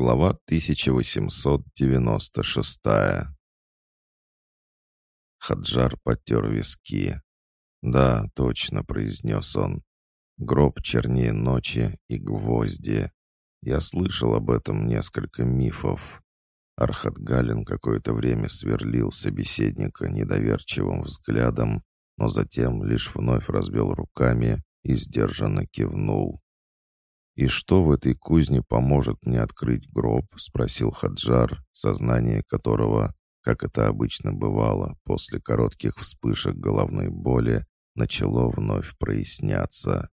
Глава 1896 Хаджар потер виски. «Да, точно», — произнес он. «Гроб чернее ночи и гвозди. Я слышал об этом несколько мифов». Архат Галин какое-то время сверлил собеседника недоверчивым взглядом, но затем лишь вновь развел руками и сдержанно кивнул. «И что в этой кузне поможет мне открыть гроб?» — спросил Хаджар, сознание которого, как это обычно бывало, после коротких вспышек головной боли, начало вновь проясняться.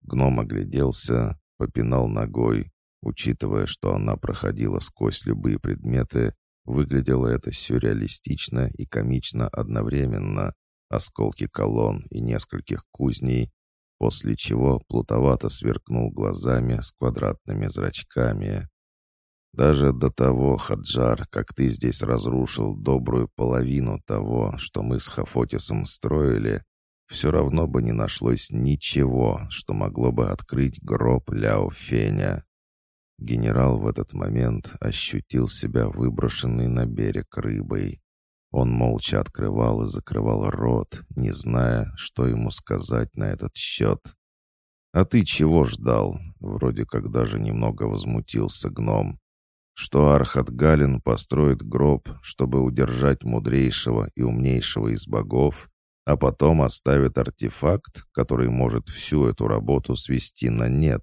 Гном огляделся, попинал ногой, учитывая, что она проходила сквозь любые предметы, выглядело это сюрреалистично и комично одновременно. Осколки колонн и нескольких кузней после чего плутовато сверкнул глазами с квадратными зрачками. «Даже до того, Хаджар, как ты здесь разрушил добрую половину того, что мы с Хафотисом строили, все равно бы не нашлось ничего, что могло бы открыть гроб Ляо Феня». Генерал в этот момент ощутил себя выброшенной на берег рыбой. Он молча открывал и закрывал рот, не зная, что ему сказать на этот счет. «А ты чего ждал?» — вроде как даже немного возмутился гном. «Что Архат Галин построит гроб, чтобы удержать мудрейшего и умнейшего из богов, а потом оставит артефакт, который может всю эту работу свести на нет?»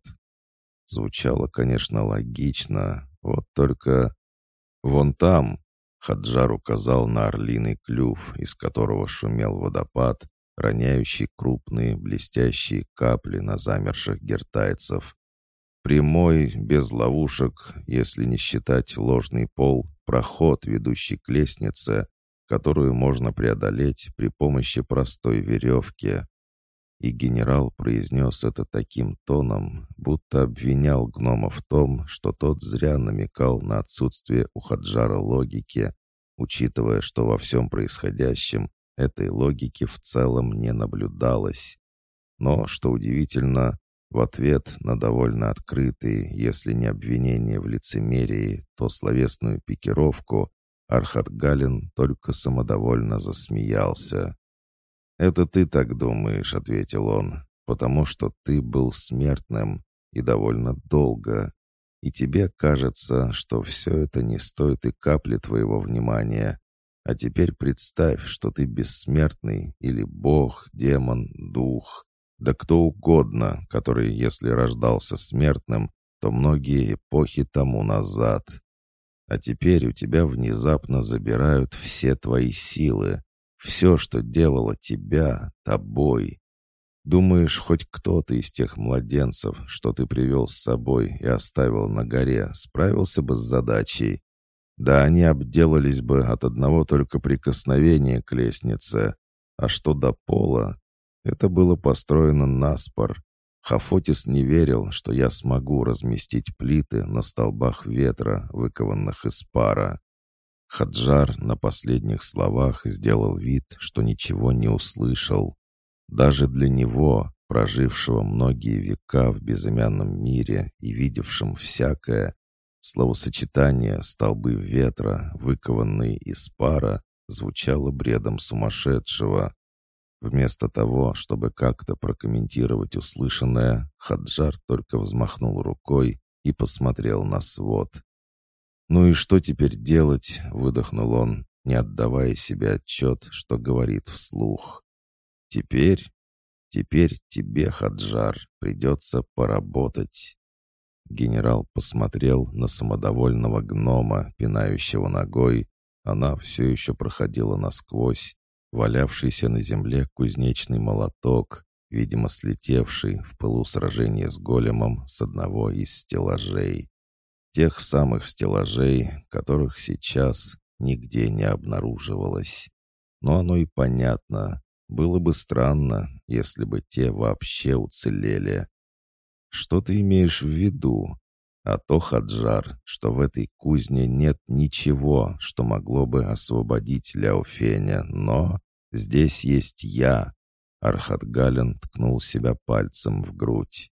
Звучало, конечно, логично, вот только... «Вон там», Хаджар указал на орлиный клюв, из которого шумел водопад, роняющий крупные блестящие капли на замерших гертайцев. Прямой, без ловушек, если не считать ложный пол, проход, ведущий к лестнице, которую можно преодолеть при помощи простой веревки. И генерал произнес это таким тоном, будто обвинял гнома в том, что тот зря намекал на отсутствие у Хаджара логики, учитывая, что во всем происходящем этой логики в целом не наблюдалось. Но, что удивительно, в ответ на довольно открытые, если не обвинения в лицемерии, то словесную пикировку, Архат Галин только самодовольно засмеялся. «Это ты так думаешь», — ответил он, «потому что ты был смертным и довольно долго, и тебе кажется, что все это не стоит и капли твоего внимания. А теперь представь, что ты бессмертный или бог, демон, дух, да кто угодно, который, если рождался смертным, то многие эпохи тому назад. А теперь у тебя внезапно забирают все твои силы, все, что делало тебя, тобой. Думаешь, хоть кто-то из тех младенцев, что ты привел с собой и оставил на горе, справился бы с задачей? Да они обделались бы от одного только прикосновения к лестнице. А что до пола? Это было построено наспор. Хафотис не верил, что я смогу разместить плиты на столбах ветра, выкованных из пара. Хаджар на последних словах сделал вид, что ничего не услышал. Даже для него, прожившего многие века в безымянном мире и видевшем всякое, словосочетание «столбы ветра», выкованные из пара, звучало бредом сумасшедшего. Вместо того, чтобы как-то прокомментировать услышанное, Хаджар только взмахнул рукой и посмотрел на свод. «Ну и что теперь делать?» — выдохнул он, не отдавая себе отчет, что говорит вслух. «Теперь, теперь тебе, Хаджар, придется поработать». Генерал посмотрел на самодовольного гнома, пинающего ногой. Она все еще проходила насквозь. Валявшийся на земле кузнечный молоток, видимо, слетевший в пылу сражения с големом с одного из стеллажей. Тех самых стеллажей, которых сейчас нигде не обнаруживалось. Но оно и понятно. Было бы странно, если бы те вообще уцелели. Что ты имеешь в виду? А то, Хаджар, что в этой кузне нет ничего, что могло бы освободить Ляофеня, но здесь есть я. Архат Галин ткнул себя пальцем в грудь.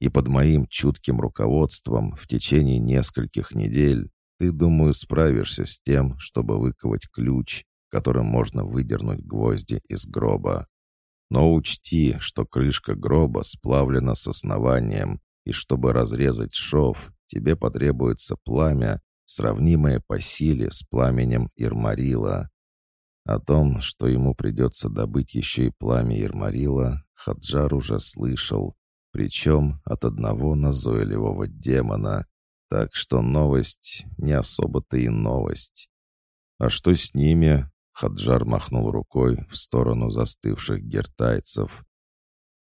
И под моим чутким руководством в течение нескольких недель ты, думаю, справишься с тем, чтобы выковать ключ, которым можно выдернуть гвозди из гроба. Но учти, что крышка гроба сплавлена с основанием, и чтобы разрезать шов, тебе потребуется пламя, сравнимое по силе с пламенем Ирмарила. О том, что ему придется добыть еще и пламя Ирмарила, Хаджар уже слышал, причем от одного назойливого демона, так что новость не особо-то и новость. «А что с ними?» — Хаджар махнул рукой в сторону застывших гертайцев.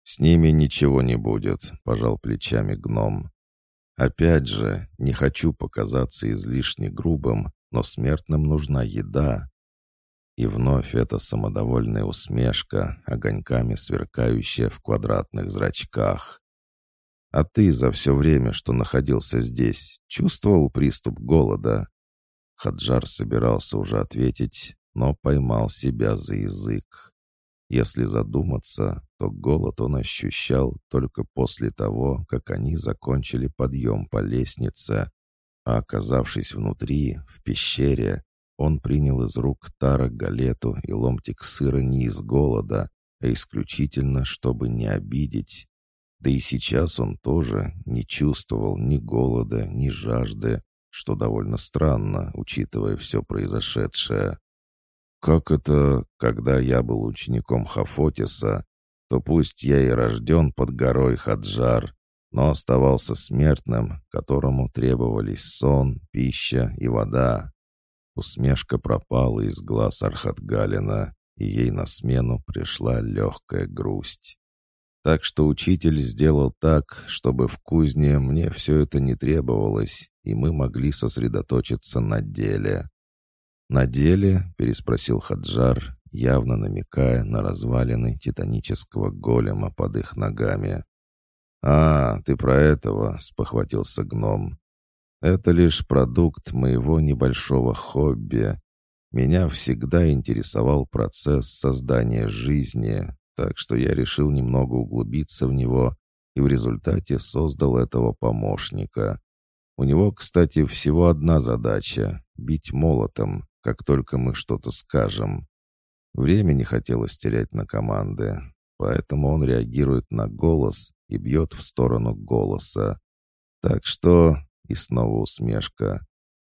«С ними ничего не будет», — пожал плечами гном. «Опять же, не хочу показаться излишне грубым, но смертным нужна еда». И вновь эта самодовольная усмешка, огоньками сверкающая в квадратных зрачках. А ты за все время, что находился здесь, чувствовал приступ голода?» Хаджар собирался уже ответить, но поймал себя за язык. Если задуматься, то голод он ощущал только после того, как они закончили подъем по лестнице, а оказавшись внутри, в пещере, он принял из рук Тара галету и ломтик сыра не из голода, а исключительно, чтобы не обидеть. Да и сейчас он тоже не чувствовал ни голода, ни жажды, что довольно странно, учитывая все произошедшее. Как это, когда я был учеником Хафотиса, то пусть я и рожден под горой Хаджар, но оставался смертным, которому требовались сон, пища и вода. Усмешка пропала из глаз Архатгалина, и ей на смену пришла легкая грусть. Так что учитель сделал так, чтобы в кузне мне все это не требовалось, и мы могли сосредоточиться на деле. «На деле?» — переспросил Хаджар, явно намекая на развалины титанического голема под их ногами. «А, ты про этого?» — спохватился гном. «Это лишь продукт моего небольшого хобби. Меня всегда интересовал процесс создания жизни, так что я решил немного углубиться в него и в результате создал этого помощника. У него, кстати, всего одна задача — бить молотом, как только мы что-то скажем. Времени хотелось терять на команды, поэтому он реагирует на голос и бьет в сторону голоса. Так что... И снова усмешка.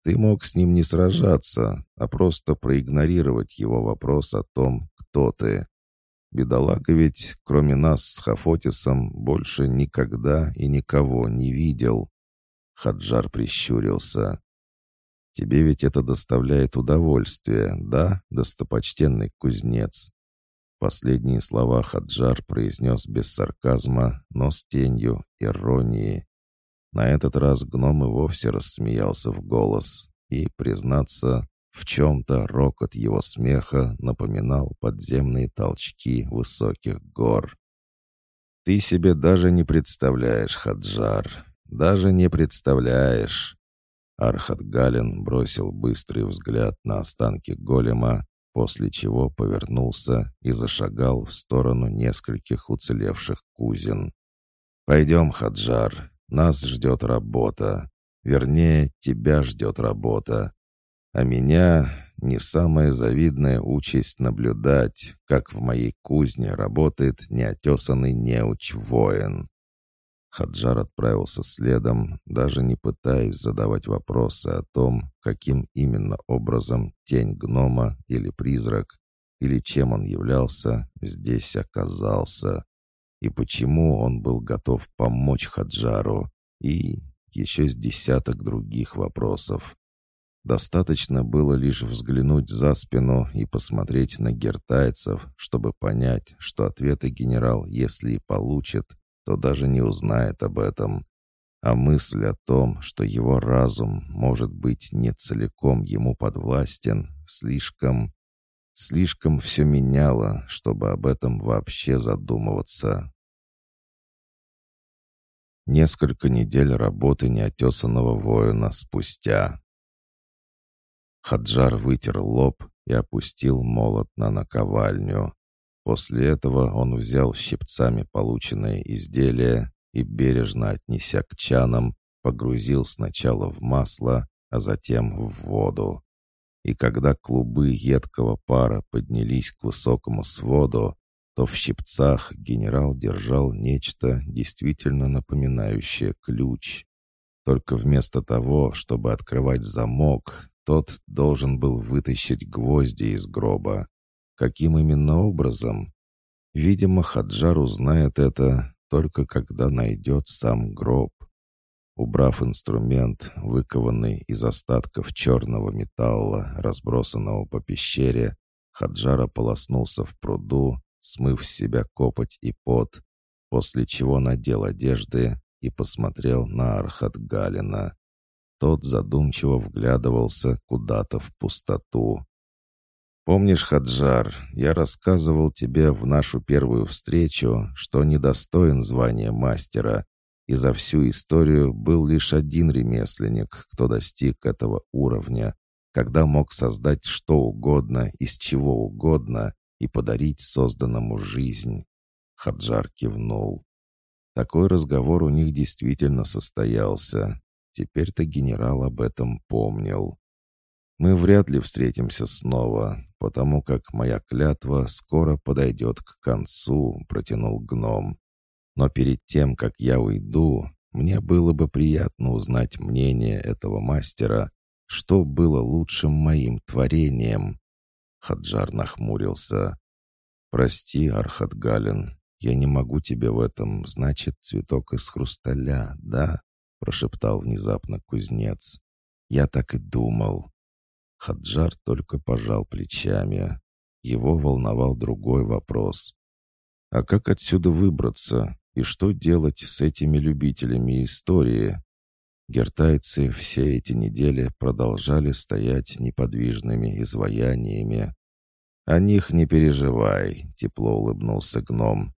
Ты мог с ним не сражаться, а просто проигнорировать его вопрос о том, кто ты. Бедолага ведь, кроме нас с Хафотисом, больше никогда и никого не видел. Хаджар прищурился. «Тебе ведь это доставляет удовольствие, да, достопочтенный кузнец?» Последние слова Хаджар произнес без сарказма, но с тенью иронии. На этот раз гном и вовсе рассмеялся в голос и, признаться, в чем-то рокот его смеха напоминал подземные толчки высоких гор. «Ты себе даже не представляешь, Хаджар, даже не представляешь!» Архат Галин бросил быстрый взгляд на останки голема, после чего повернулся и зашагал в сторону нескольких уцелевших кузин. «Пойдем, Хаджар, нас ждет работа. Вернее, тебя ждет работа. А меня не самая завидная участь наблюдать, как в моей кузне работает неотесанный неуч-воин. Хаджар отправился следом, даже не пытаясь задавать вопросы о том, каким именно образом тень гнома или призрак, или чем он являлся, здесь оказался, и почему он был готов помочь Хаджару, и еще с десяток других вопросов. Достаточно было лишь взглянуть за спину и посмотреть на гертайцев, чтобы понять, что ответы генерал, если и получит, то даже не узнает об этом. А мысль о том, что его разум, может быть, не целиком ему подвластен, слишком... Слишком все меняло, чтобы об этом вообще задумываться. Несколько недель работы неотесанного воина спустя. Хаджар вытер лоб и опустил молот на наковальню. После этого он взял щипцами полученное изделие и, бережно отнеся к чанам, погрузил сначала в масло, а затем в воду. И когда клубы едкого пара поднялись к высокому своду, то в щипцах генерал держал нечто действительно напоминающее ключ. Только вместо того, чтобы открывать замок, тот должен был вытащить гвозди из гроба. Каким именно образом? Видимо, Хаджар узнает это только когда найдет сам гроб. Убрав инструмент, выкованный из остатков черного металла, разбросанного по пещере, Хаджар ополоснулся в пруду, смыв с себя копоть и пот, после чего надел одежды и посмотрел на Архат Галина. Тот задумчиво вглядывался куда-то в пустоту. «Помнишь, Хаджар, я рассказывал тебе в нашу первую встречу, что недостоин звания мастера, и за всю историю был лишь один ремесленник, кто достиг этого уровня, когда мог создать что угодно из чего угодно и подарить созданному жизнь». Хаджар кивнул. Такой разговор у них действительно состоялся, Теперь-то генерал об этом помнил. Мы вряд ли встретимся снова, потому как моя клятва скоро подойдет к концу, протянул гном. Но перед тем, как я уйду, мне было бы приятно узнать мнение этого мастера, что было лучшим моим творением. Хаджар нахмурился. «Прости, Архатгалин, я не могу тебе в этом, значит, цветок из хрусталя, да?» Прошептал внезапно кузнец. «Я так и думал». Хаджар только пожал плечами. Его волновал другой вопрос. «А как отсюда выбраться? И что делать с этими любителями истории?» Гертайцы все эти недели продолжали стоять неподвижными изваяниями. «О них не переживай», — тепло улыбнулся гном.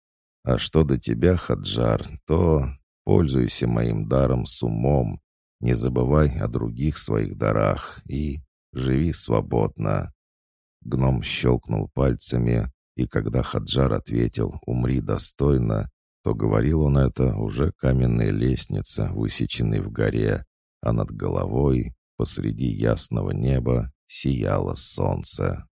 «А что до тебя, Хаджар, то Пользуйся моим даром с умом, не забывай о других своих дарах и живи свободно». Гном щелкнул пальцами, и когда Хаджар ответил «умри достойно», то говорил он это уже каменная лестница, высеченная в горе, а над головой, посреди ясного неба, сияло солнце.